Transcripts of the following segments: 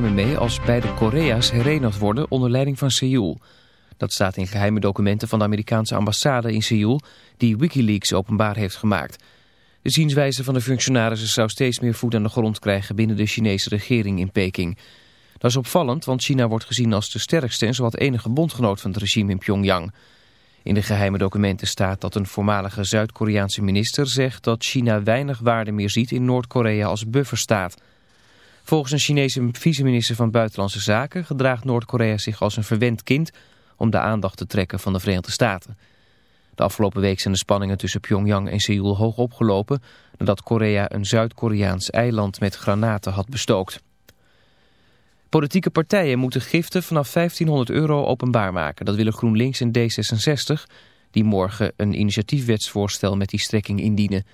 mee als beide Korea's herenigd worden onder leiding van Seoul. Dat staat in geheime documenten van de Amerikaanse ambassade in Seoul die Wikileaks openbaar heeft gemaakt. De zienswijze van de functionarissen zou steeds meer voet aan de grond krijgen binnen de Chinese regering in Peking. Dat is opvallend, want China wordt gezien als de sterkste en zowat enige bondgenoot van het regime in Pyongyang. In de geheime documenten staat dat een voormalige Zuid-Koreaanse minister zegt dat China weinig waarde meer ziet in Noord-Korea als bufferstaat. Volgens een Chinese vice-minister van Buitenlandse Zaken gedraagt Noord-Korea zich als een verwend kind om de aandacht te trekken van de Verenigde Staten. De afgelopen week zijn de spanningen tussen Pyongyang en Seoul hoog opgelopen nadat Korea een Zuid-Koreaans eiland met granaten had bestookt. Politieke partijen moeten giften vanaf 1500 euro openbaar maken. Dat willen GroenLinks en D66, die morgen een initiatiefwetsvoorstel met die strekking indienen.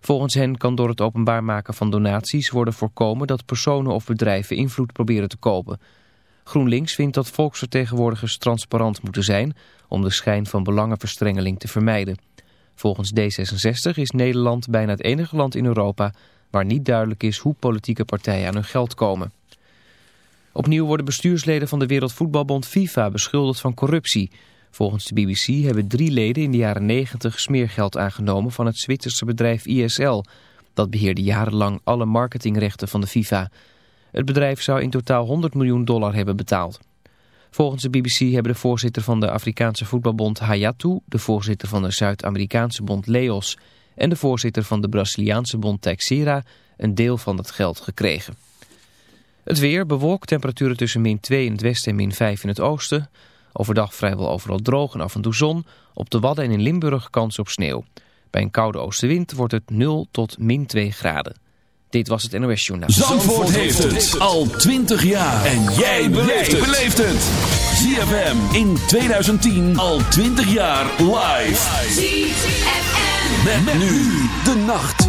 Volgens hen kan door het openbaar maken van donaties worden voorkomen dat personen of bedrijven invloed proberen te kopen. GroenLinks vindt dat volksvertegenwoordigers transparant moeten zijn om de schijn van belangenverstrengeling te vermijden. Volgens D66 is Nederland bijna het enige land in Europa waar niet duidelijk is hoe politieke partijen aan hun geld komen. Opnieuw worden bestuursleden van de Wereldvoetbalbond FIFA beschuldigd van corruptie. Volgens de BBC hebben drie leden in de jaren 90 smeergeld aangenomen van het Zwitserse bedrijf ISL. Dat beheerde jarenlang alle marketingrechten van de FIFA. Het bedrijf zou in totaal 100 miljoen dollar hebben betaald. Volgens de BBC hebben de voorzitter van de Afrikaanse voetbalbond Hayatu, de voorzitter van de Zuid-Amerikaanse bond Leos en de voorzitter van de Braziliaanse bond Texera een deel van het geld gekregen. Het weer bewolkt, temperaturen tussen min 2 in het westen en min 5 in het oosten. Overdag vrijwel overal droog en af en toe zon. Op de Wadden en in Limburg kans op sneeuw. Bij een koude oostenwind wordt het 0 tot min 2 graden. Dit was het NOS Journaal. Zandvoort, heeft het al 20 jaar. En jij beleeft het. ZFM in 2010 al 20 jaar live. ZFM. Met, nu de nacht.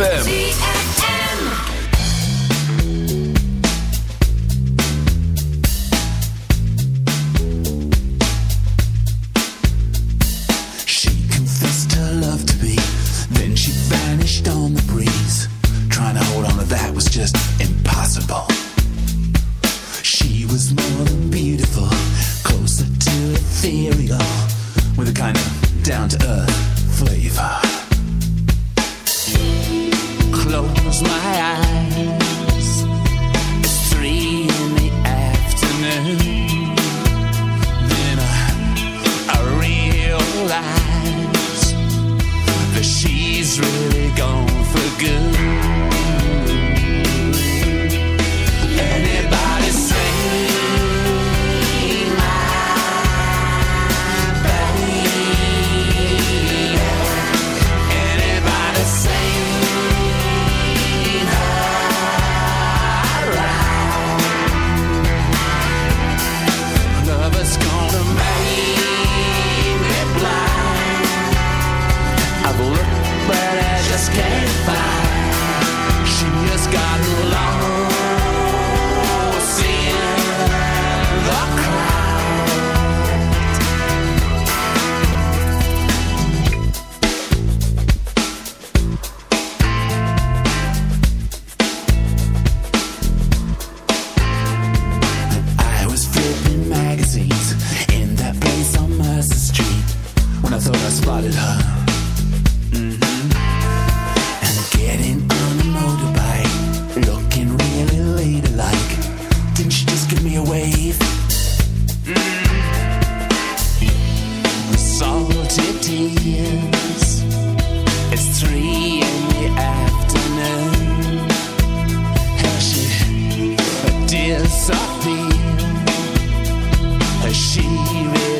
ZFM. she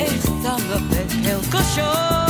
Je sens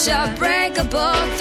Such a breakable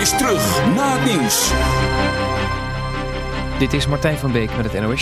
Is terug na het nieuws. Dit is Martijn van Beek met het NOS.